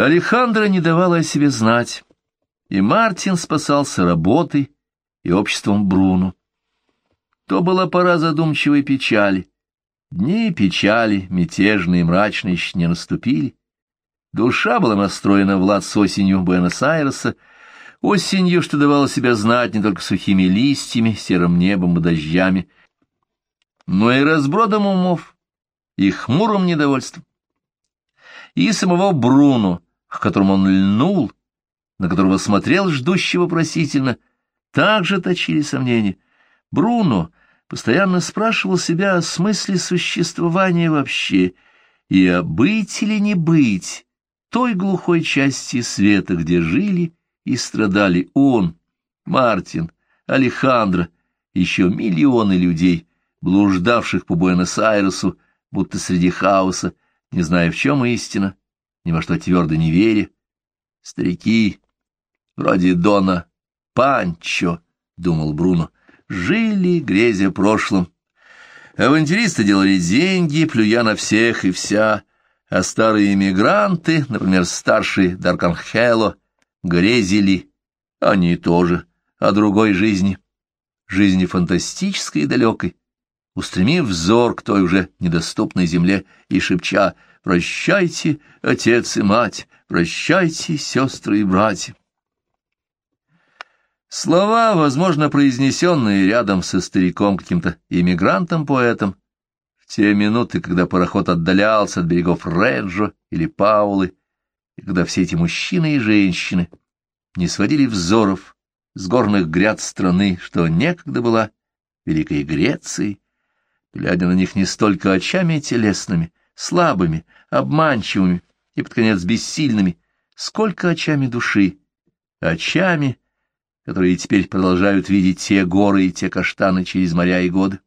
Алехандро не давала о себе знать, и Мартин спасался работой и обществом Бруну. То была пора задумчивой печали. Дни печали, мятежные и мрачные, еще не наступили. Душа была настроена в лад с осенью Буэнос-Айреса, осенью, что давала себя знать не только сухими листьями, серым небом и дождями, но и разбродом умов, и хмурым недовольством. И самого Бруно, к которому он льнул, на которого смотрел ждущий вопросительно, также точили сомнения. Бруно постоянно спрашивал себя о смысле существования вообще, и о быть или не быть той глухой части света, где жили и страдали он, Мартин, Алехандро, еще миллионы людей, блуждавших по Буэнос-Айресу, будто среди хаоса, не зная, в чем истина, ни во что твердо не веря. Старики, вроде Дона Панчо, — думал Бруно, — жили, грезя прошлым. Авантюристы делали деньги, плюя на всех и вся, а старые эмигранты, например, старший Дарканхело, грезили, они тоже, о другой жизни, жизни фантастической и далекой, устремив взор к той уже недоступной земле и шепча «Прощайте, отец и мать, прощайте, сестры и братья». Слова, возможно, произнесенные рядом со стариком каким-то иммигрантом-поэтом, те минуты, когда пароход отдалялся от берегов Реджо или Паулы, и когда все эти мужчины и женщины не сводили взоров с горных гряд страны, что некогда была Великой Грецией, глядя на них не столько очами телесными, слабыми, обманчивыми и, под конец, бессильными, сколько очами души, очами, которые теперь продолжают видеть те горы и те каштаны через моря и годы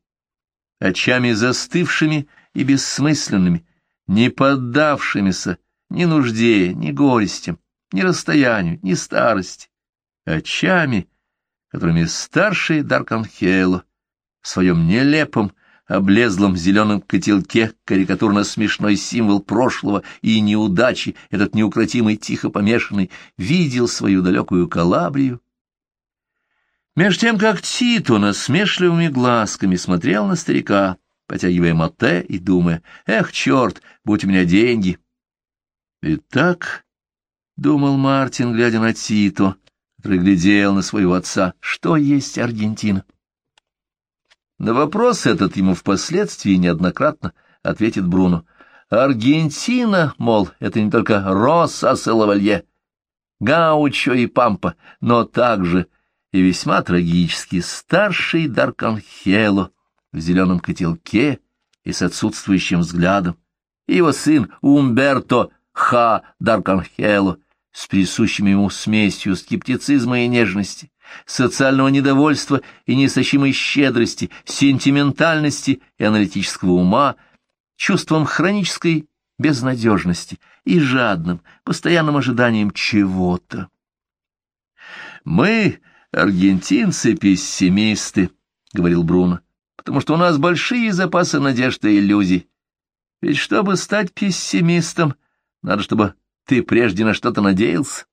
очами застывшими и бессмысленными, не поддавшимися ни нужде, ни горестям, ни расстоянию, ни старости, очами, которыми старший Дарканхело в своем нелепом, облезлом зеленом котелке карикатурно-смешной символ прошлого и неудачи, этот неукротимый тихо помешанный, видел свою далекую Калабрию, Меж тем, как Тито насмешливыми глазками смотрел на старика, потягивая моте и думая, «Эх, черт, будь у меня деньги!» «Итак», — думал Мартин, глядя на Тито, который на своего отца, — «что есть Аргентина?» На вопрос этот ему впоследствии неоднократно ответит Бруно. «Аргентина, мол, это не только Россас и Лавалье, Гаучо и Пампа, но также и весьма трагически старший Дарканхело в зеленом котелке и с отсутствующим взглядом, и его сын Умберто Ха Дарканхело с присущими ему смесью скептицизма и нежности, социального недовольства и неистощимой щедрости, сентиментальности и аналитического ума, чувством хронической безнадежности и жадным, постоянным ожиданием чего-то. Мы «Аргентинцы-пессимисты», — говорил Бруно, — «потому что у нас большие запасы надежд и иллюзий. Ведь чтобы стать пессимистом, надо, чтобы ты прежде на что-то надеялся.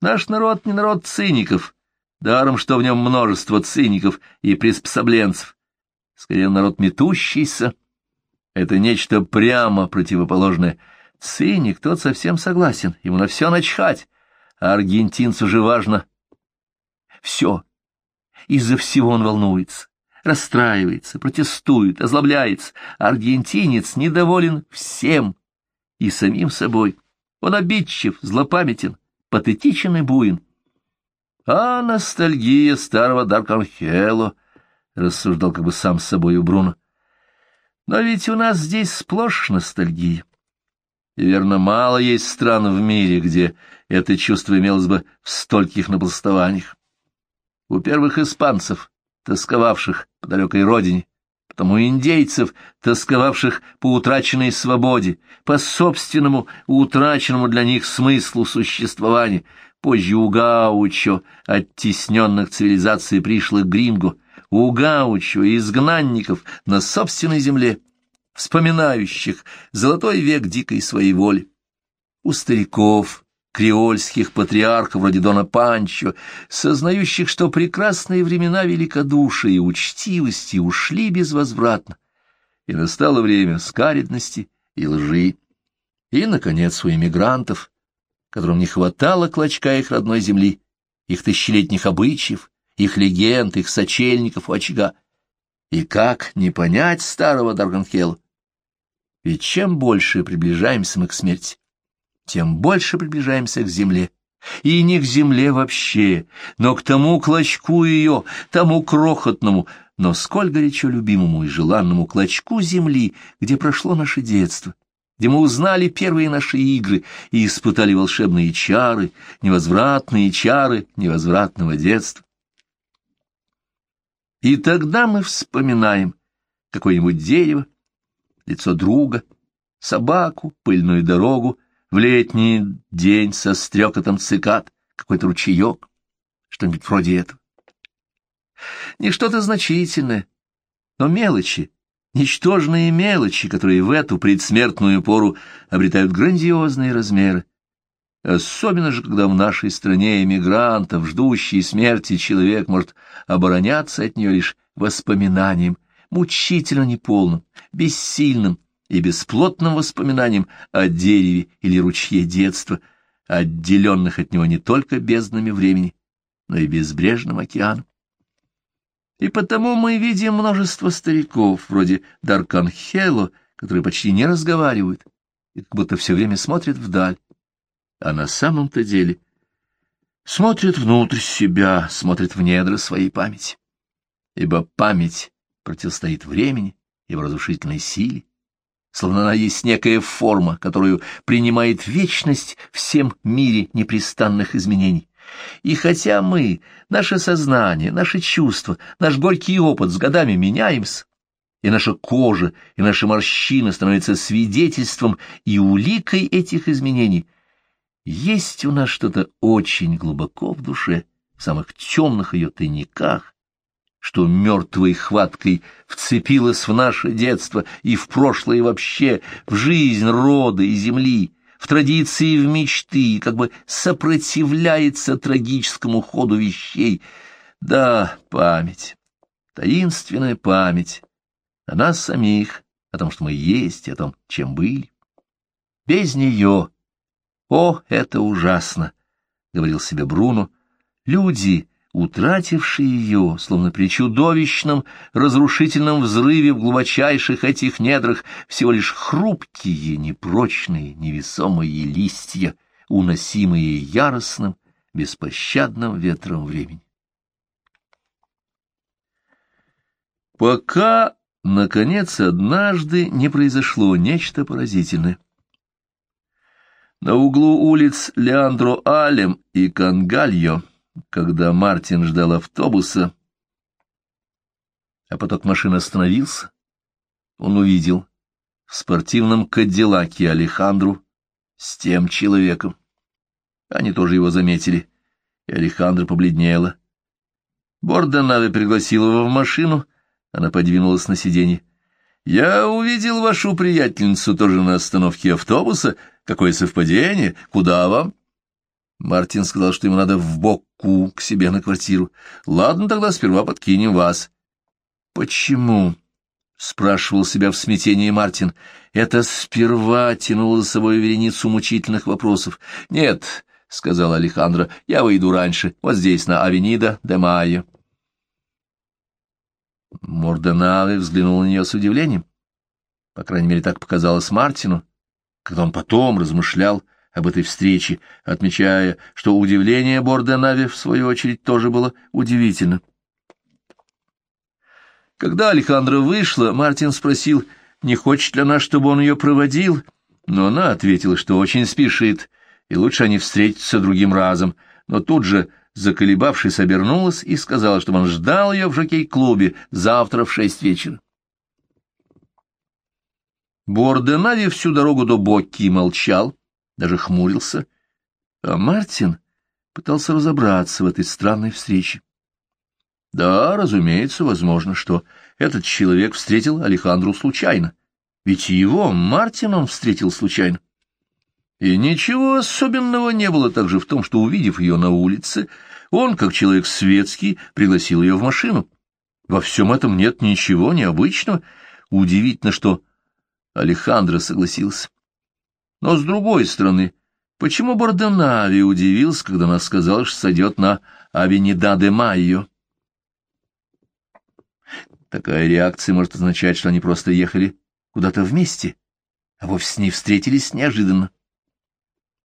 Наш народ не народ циников, даром, что в нем множество циников и приспособленцев. Скорее, народ метущийся. Это нечто прямо противоположное. Циник тот совсем согласен, ему на все начхать, а аргентинцу же важно все. Из-за всего он волнуется, расстраивается, протестует, озлобляется. Аргентинец недоволен всем и самим собой. Он обидчив, злопамятен, патетичен и буин. А ностальгия старого Дарканхело, — рассуждал как бы сам с собой Бруно. Но ведь у нас здесь сплошь ностальгия. И верно, мало есть стран в мире, где это чувство имелось бы в стольких напластованиях у первых испанцев, тосковавших по далекой родине, у индейцев, тосковавших по утраченной свободе, по собственному утраченному для них смыслу существования, позже у Гаучо, оттесненных цивилизацией пришлых гринго, у Гаучо и изгнанников на собственной земле, вспоминающих золотой век дикой своей воли. у стариков, креольских патриархов вроде Дона Панчо, сознающих, что прекрасные времена великодушия и учтивости ушли безвозвратно, и настало время скаредности и лжи. И, наконец, у эмигрантов, которым не хватало клочка их родной земли, их тысячелетних обычаев, их легенд, их сочельников у очага. И как не понять старого Дарганхела? Ведь чем больше приближаемся мы к смерти, тем больше приближаемся к земле. И не к земле вообще, но к тому клочку ее, тому крохотному, но сколь горячо любимому и желанному клочку земли, где прошло наше детство, где мы узнали первые наши игры и испытали волшебные чары, невозвратные чары невозвратного детства. И тогда мы вспоминаем какое-нибудь дерево, лицо друга, собаку, пыльную дорогу, в летний день со стрекотом цикад, какой-то ручеек, что-нибудь вроде этого. Не что-то значительное, но мелочи, ничтожные мелочи, которые в эту предсмертную пору обретают грандиозные размеры. Особенно же, когда в нашей стране эмигрантов, ждущий смерти человек может обороняться от нее лишь воспоминанием, мучительно неполным, бессильным и бесплотным воспоминанием о дереве или ручье детства, отделенных от него не только безднами времени, но и безбрежным океаном. И потому мы видим множество стариков, вроде Дарканхело, которые почти не разговаривают и как будто все время смотрят вдаль. А на самом-то деле смотрят внутрь себя, смотрят в недра своей памяти. Ибо память противостоит времени, его разрушительной силе, словно она есть некая форма, которую принимает вечность всем мире непрестанных изменений. И хотя мы, наше сознание, наши чувства, наш горький опыт с годами меняемся, и наша кожа, и наши морщины становятся свидетельством и уликой этих изменений, есть у нас что-то очень глубоко в душе, в самых темных ее тайниках, что мертвой хваткой вцепилось в наше детство и в прошлое вообще, в жизнь рода и земли, в традиции в мечты, как бы сопротивляется трагическому ходу вещей. Да, память, таинственная память о нас самих, о том, что мы есть, о том, чем были. Без нее, о, это ужасно, — говорил себе Бруно, — люди утративший ее, словно при чудовищном разрушительном взрыве в глубочайших этих недрах, всего лишь хрупкие, непрочные, невесомые листья, уносимые яростным, беспощадным ветром времени. Пока, наконец, однажды не произошло нечто поразительное. На углу улиц Леандро Алем и Кангальо когда Мартин ждал автобуса, а поток машины остановился, он увидел в спортивном кадиллаке Алехандру с тем человеком. Они тоже его заметили, и Алехандра побледнела. Бордонави пригласил его в машину, она подвинулась на сиденье. «Я увидел вашу приятельницу тоже на остановке автобуса. Какое совпадение! Куда вам?» Мартин сказал, что ему надо в Боку к себе на квартиру. Ладно, тогда сперва подкинем вас. Почему? спрашивал себя в смятении Мартин. Это сперва тянуло за собой вереницу мучительных вопросов. Нет, сказала Алехандро, я выйду раньше, вот здесь, на Авенида де Майо. Морденаве взглянул на нее с удивлением. По крайней мере, так показалось Мартину, когда он потом размышлял об этой встрече, отмечая, что удивление Борденави, в свою очередь, тоже было удивительно. Когда Алехандро вышла, Мартин спросил, не хочет ли она, чтобы он ее проводил, но она ответила, что очень спешит, и лучше они встретятся другим разом, но тут же, заколебавшись, обернулась и сказала, чтобы он ждал ее в жокей-клубе завтра в шесть вечера. Борденави всю дорогу до Бокки молчал, даже хмурился, а Мартин пытался разобраться в этой странной встрече. Да, разумеется, возможно, что этот человек встретил Алехандру случайно, ведь его Мартин он встретил случайно. И ничего особенного не было также в том, что, увидев ее на улице, он, как человек светский, пригласил ее в машину. Во всем этом нет ничего необычного. Удивительно, что Алехандро согласился. Но, с другой стороны, почему Борденави удивился, когда она сказала, что сойдет на Авенида де Майо? Такая реакция может означать, что они просто ехали куда-то вместе, а вовсе не встретились неожиданно.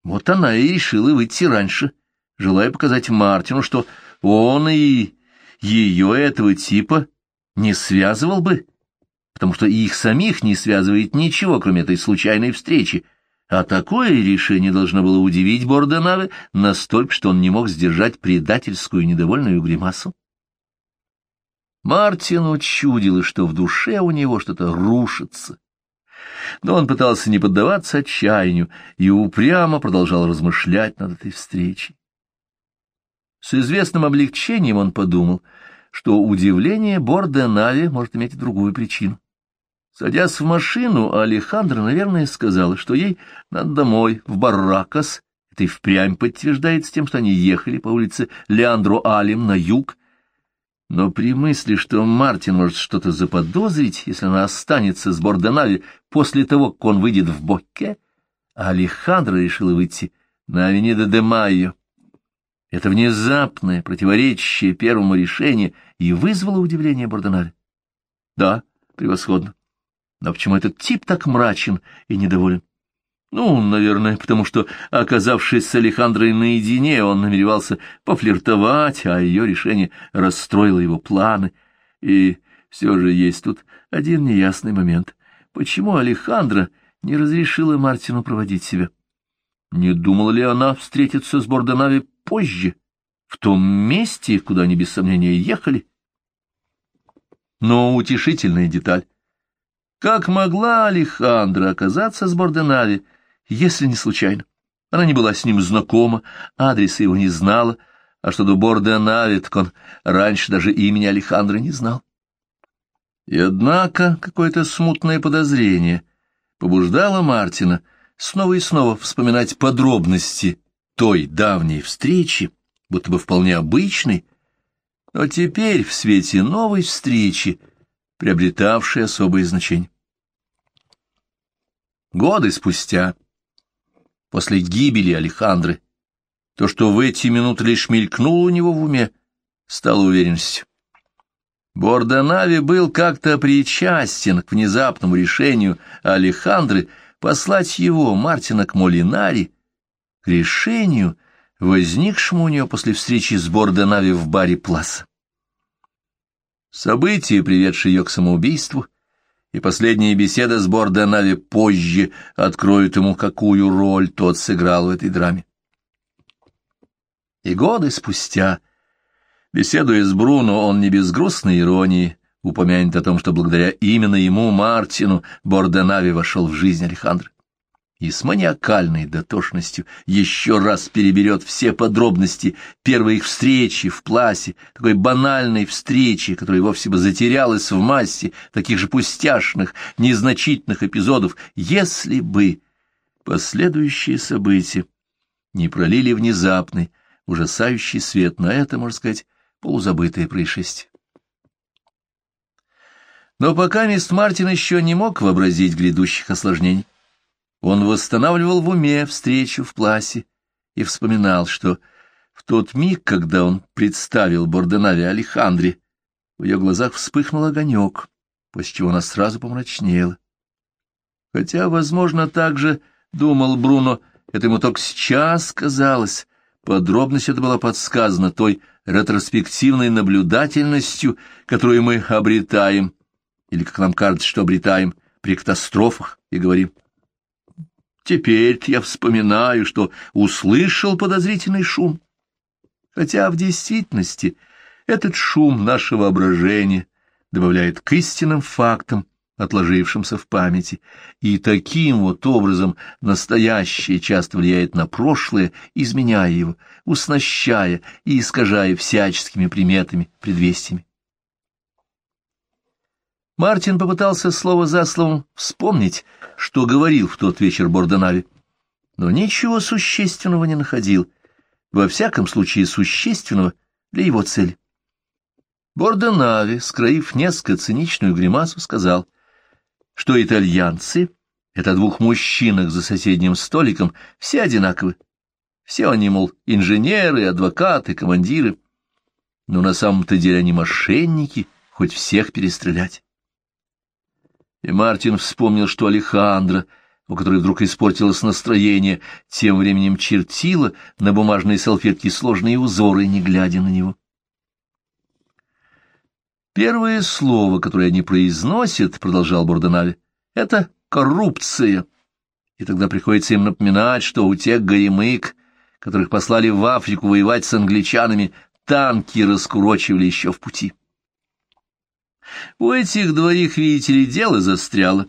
Вот она и решила выйти раньше, желая показать Мартину, что он и ее этого типа не связывал бы, потому что их самих не связывает ничего, кроме этой случайной встречи, а такое решение должно было удивить Борденаве настолько, что он не мог сдержать предательскую недовольную гримасу. Мартину чудилось, что в душе у него что-то рушится. Но он пытался не поддаваться отчаянию и упрямо продолжал размышлять над этой встречей. С известным облегчением он подумал, что удивление Борде Нави может иметь другую причину. Садясь в машину, Алехандро, наверное, сказала, что ей надо домой, в Барракас. Это и впрямь подтверждается тем, что они ехали по улице Леандро Алим на юг, но при мысли, что Мартин может что-то заподозрить, если она останется с Бордонави после того, как он выйдет в Бокке, Алехандро решила выйти на Авенида де Майо. Это внезапное, противоречащее первому решению и вызвало удивление Бордонави. Да, превосходно. Но почему этот тип так мрачен и недоволен? Ну, наверное, потому что, оказавшись с Алехандрой наедине, он намеревался пофлиртовать, а ее решение расстроило его планы. И все же есть тут один неясный момент. Почему Алехандра не разрешила Мартину проводить себя? Не думала ли она встретиться с Бордонави позже, в том месте, куда они без сомнения ехали? Но утешительная деталь. Как могла Алехандра оказаться с Бордонави, если не случайно. Она не была с ним знакома, адреса его не знала, а что до Борда Навит, он раньше даже имени Алехандра не знал. И однако какое-то смутное подозрение побуждало Мартина снова и снова вспоминать подробности той давней встречи, будто бы вполне обычной, но теперь в свете новой встречи, приобретавшей особое значение. Годы спустя после гибели Алехандры. То, что в эти минуты лишь мелькнуло у него в уме, стало уверенностью. Бордонави был как-то причастен к внезапному решению Алехандры послать его, Мартина, к Молинари, к решению, возникшему у нее после встречи с Бордонави в баре Пласа. События, приведшие ее к самоубийству, — и последняя беседа с Борденави позже откроет ему, какую роль тот сыграл в этой драме. И годы спустя, беседуя с Бруно, он не без грустной иронии упомянет о том, что благодаря именно ему, Мартину, Борденави вошел в жизнь Алехандро и с маниакальной дотошностью еще раз переберет все подробности первой их встречи в пласе, такой банальной встречи, которая вовсе бы затерялась в массе таких же пустяшных, незначительных эпизодов, если бы последующие события не пролили внезапный, ужасающий свет на это, можно сказать, полузабытое происшествие. Но пока мист Мартин еще не мог вообразить грядущих осложнений. Он восстанавливал в уме встречу в пласе и вспоминал, что в тот миг, когда он представил Борденаве Алехандре, в ее глазах вспыхнул огонек, после чего она сразу помрачнела. Хотя, возможно, так же, думал Бруно, это ему только сейчас казалось, подробность это была подсказана той ретроспективной наблюдательностью, которую мы обретаем, или, как нам кажется, что обретаем при катастрофах, и говорим, Теперь я вспоминаю, что услышал подозрительный шум. Хотя в действительности этот шум нашего воображения добавляет к истинным фактам, отложившимся в памяти, и таким вот образом настоящее часто влияет на прошлое, изменяя его, уснащая и искажая всяческими приметами, предвестиями. Мартин попытался слово за словом вспомнить, что говорил в тот вечер Бордонави. но ничего существенного не находил, во всяком случае существенного для его цели. Бордонави, скроив несколько циничную гримасу, сказал, что итальянцы, это двух мужчинах за соседним столиком, все одинаковы. Все они, мол, инженеры, адвокаты, командиры. Но на самом-то деле они мошенники, хоть всех перестрелять. И Мартин вспомнил, что Алехандро, у которой вдруг испортилось настроение, тем временем чертила на бумажной салфетке сложные узоры, не глядя на него. Первое слово, которое они произносят, — продолжал Бурденави, — это коррупция. И тогда приходится им напоминать, что у тех горемык, которых послали в Африку воевать с англичанами, танки раскурочивали еще в пути. У этих двоих, видите ли, дело застряло.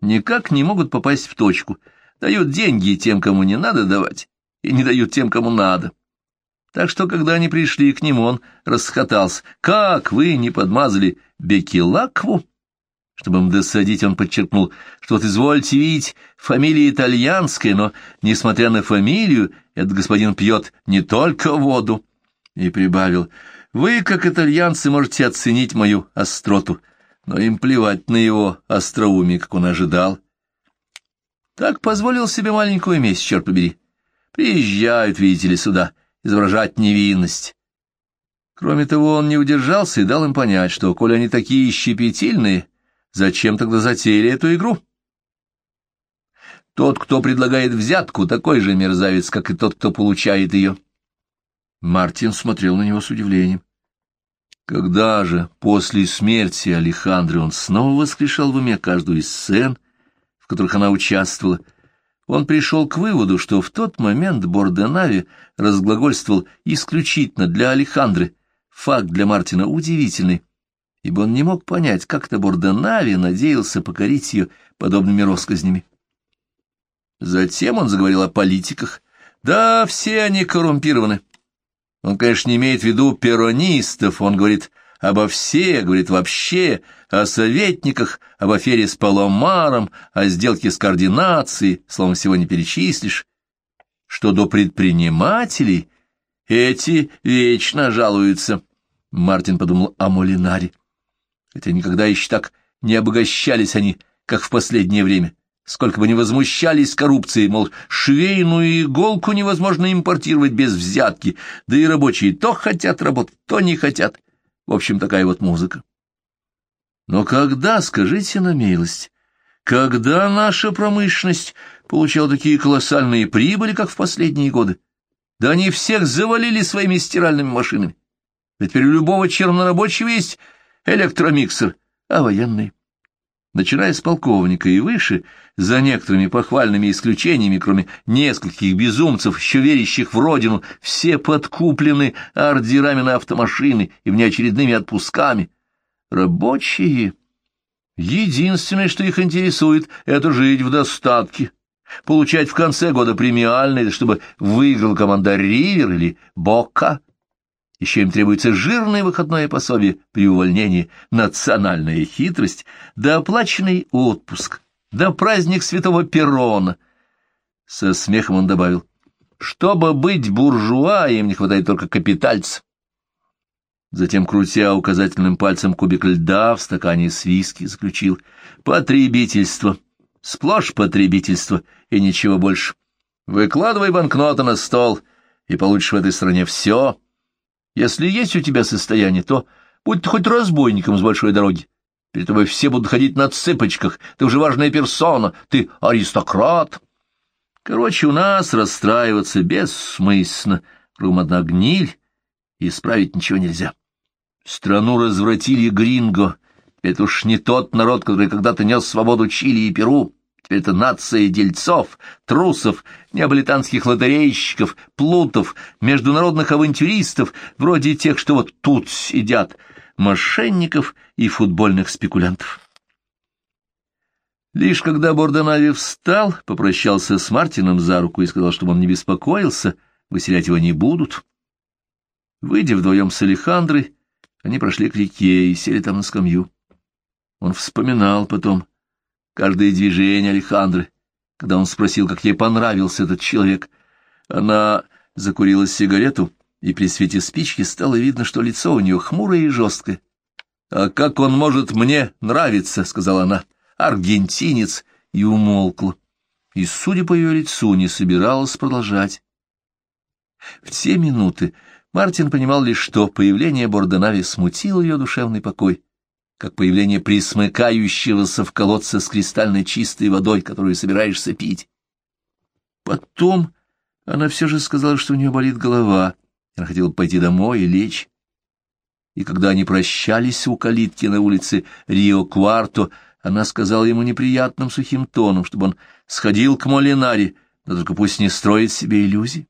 Никак не могут попасть в точку. Дают деньги тем, кому не надо давать, и не дают тем, кому надо. Так что, когда они пришли к нему, он расхотался. «Как вы не подмазали Бекилакву?» Чтобы им досадить, он подчеркнул, что вот извольте видеть, фамилия итальянская, но, несмотря на фамилию, этот господин пьет не только воду. И прибавил, вы, как итальянцы, можете оценить мою остроту, но им плевать на его остроумие, как он ожидал. Так позволил себе маленькую месть, черт побери. Приезжают, видите ли, сюда, изображать невинность. Кроме того, он не удержался и дал им понять, что, коли они такие щепетильные, зачем тогда затеяли эту игру? Тот, кто предлагает взятку, такой же мерзавец, как и тот, кто получает ее. Мартин смотрел на него с удивлением. Когда же после смерти Алехандры он снова воскрешал в уме каждую из сцен, в которых она участвовала, он пришел к выводу, что в тот момент Борденави разглагольствовал исключительно для Алехандры. Факт для Мартина удивительный, ибо он не мог понять, как-то Борденави надеялся покорить ее подобными россказнями. Затем он заговорил о политиках. Да, все они коррумпированы. Он, конечно, не имеет в виду перонистов, он говорит обо всех, говорит вообще, о советниках, об афере с Паломаром, о сделке с координацией, словом, всего не перечислишь. Что до предпринимателей, эти вечно жалуются. Мартин подумал о Молинаре. Хотя никогда еще так не обогащались они, как в последнее время. Сколько бы ни возмущались коррупцией, мол, швейную иголку невозможно импортировать без взятки, да и рабочие то хотят работать, то не хотят. В общем, такая вот музыка. Но когда, скажите на милость, когда наша промышленность получала такие колоссальные прибыли, как в последние годы? Да они всех завалили своими стиральными машинами. Ведь теперь у любого чернорабочего есть электромиксер, а военный начиная с полковника и выше, за некоторыми похвальными исключениями, кроме нескольких безумцев, еще верящих в родину, все подкуплены ордерами на автомашины и внеочередными отпусками. Рабочие. Единственное, что их интересует, это жить в достатке, получать в конце года премиальные, чтобы выиграл команда «Ривер» или «Бока». Еще им требуется жирное выходное пособие при увольнении, национальная хитрость, да оплаченный отпуск, да праздник святого Перрона. Со смехом он добавил, чтобы быть буржуа, им не хватает только капитальцев. Затем, крутя указательным пальцем кубик льда в стакане с виски, заключил «Потребительство, сплошь потребительство и ничего больше. Выкладывай банкноты на стол, и получишь в этой стране все» Если есть у тебя состояние, то будь ты хоть разбойником с большой дороги. Перед тобой все будут ходить на цыпочках, ты уже важная персона, ты аристократ. Короче, у нас расстраиваться бессмысленно, кругом одна гниль, и исправить ничего нельзя. Страну развратили гринго, это уж не тот народ, который когда-то нес свободу Чили и Перу. Это нация дельцов, трусов, неаполитанских лотерейщиков, плутов, международных авантюристов, вроде тех, что вот тут сидят, мошенников и футбольных спекулянтов. Лишь когда Бордонави встал, попрощался с Мартином за руку и сказал, чтобы он не беспокоился, выселять его не будут. Выйдя вдвоем с Алехандрой, они прошли к реке и сели там на скамью. Он вспоминал потом, каждое движение Алехандры, когда он спросил, как ей понравился этот человек. Она закурила сигарету, и при свете спички стало видно, что лицо у нее хмурое и жесткое. «А как он может мне нравиться?» — сказала она. «Аргентинец!» и умолкла. И, судя по ее лицу, не собиралась продолжать. В те минуты Мартин понимал лишь, что появление Бордонави смутило ее душевный покой как появление присмыкающегося в колодце с кристальной чистой водой, которую собираешься пить. Потом она все же сказала, что у нее болит голова, она хотела пойти домой и лечь. И когда они прощались у калитки на улице Рио-Кварто, она сказала ему неприятным сухим тоном, чтобы он сходил к Молинаре, но только пусть не строит себе иллюзий.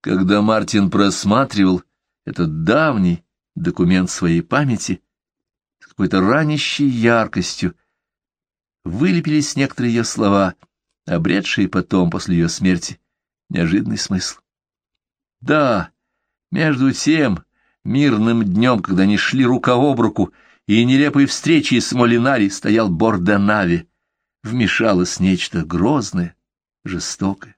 Когда Мартин просматривал этот давний, документ своей памяти, с какой-то ранящей яркостью, вылепились некоторые ее слова, обретшие потом, после ее смерти, неожиданный смысл. Да, между тем мирным днем, когда они шли рука об руку, и нелепой встречей с Молинари стоял Бордонави, вмешалось нечто грозное, жестокое.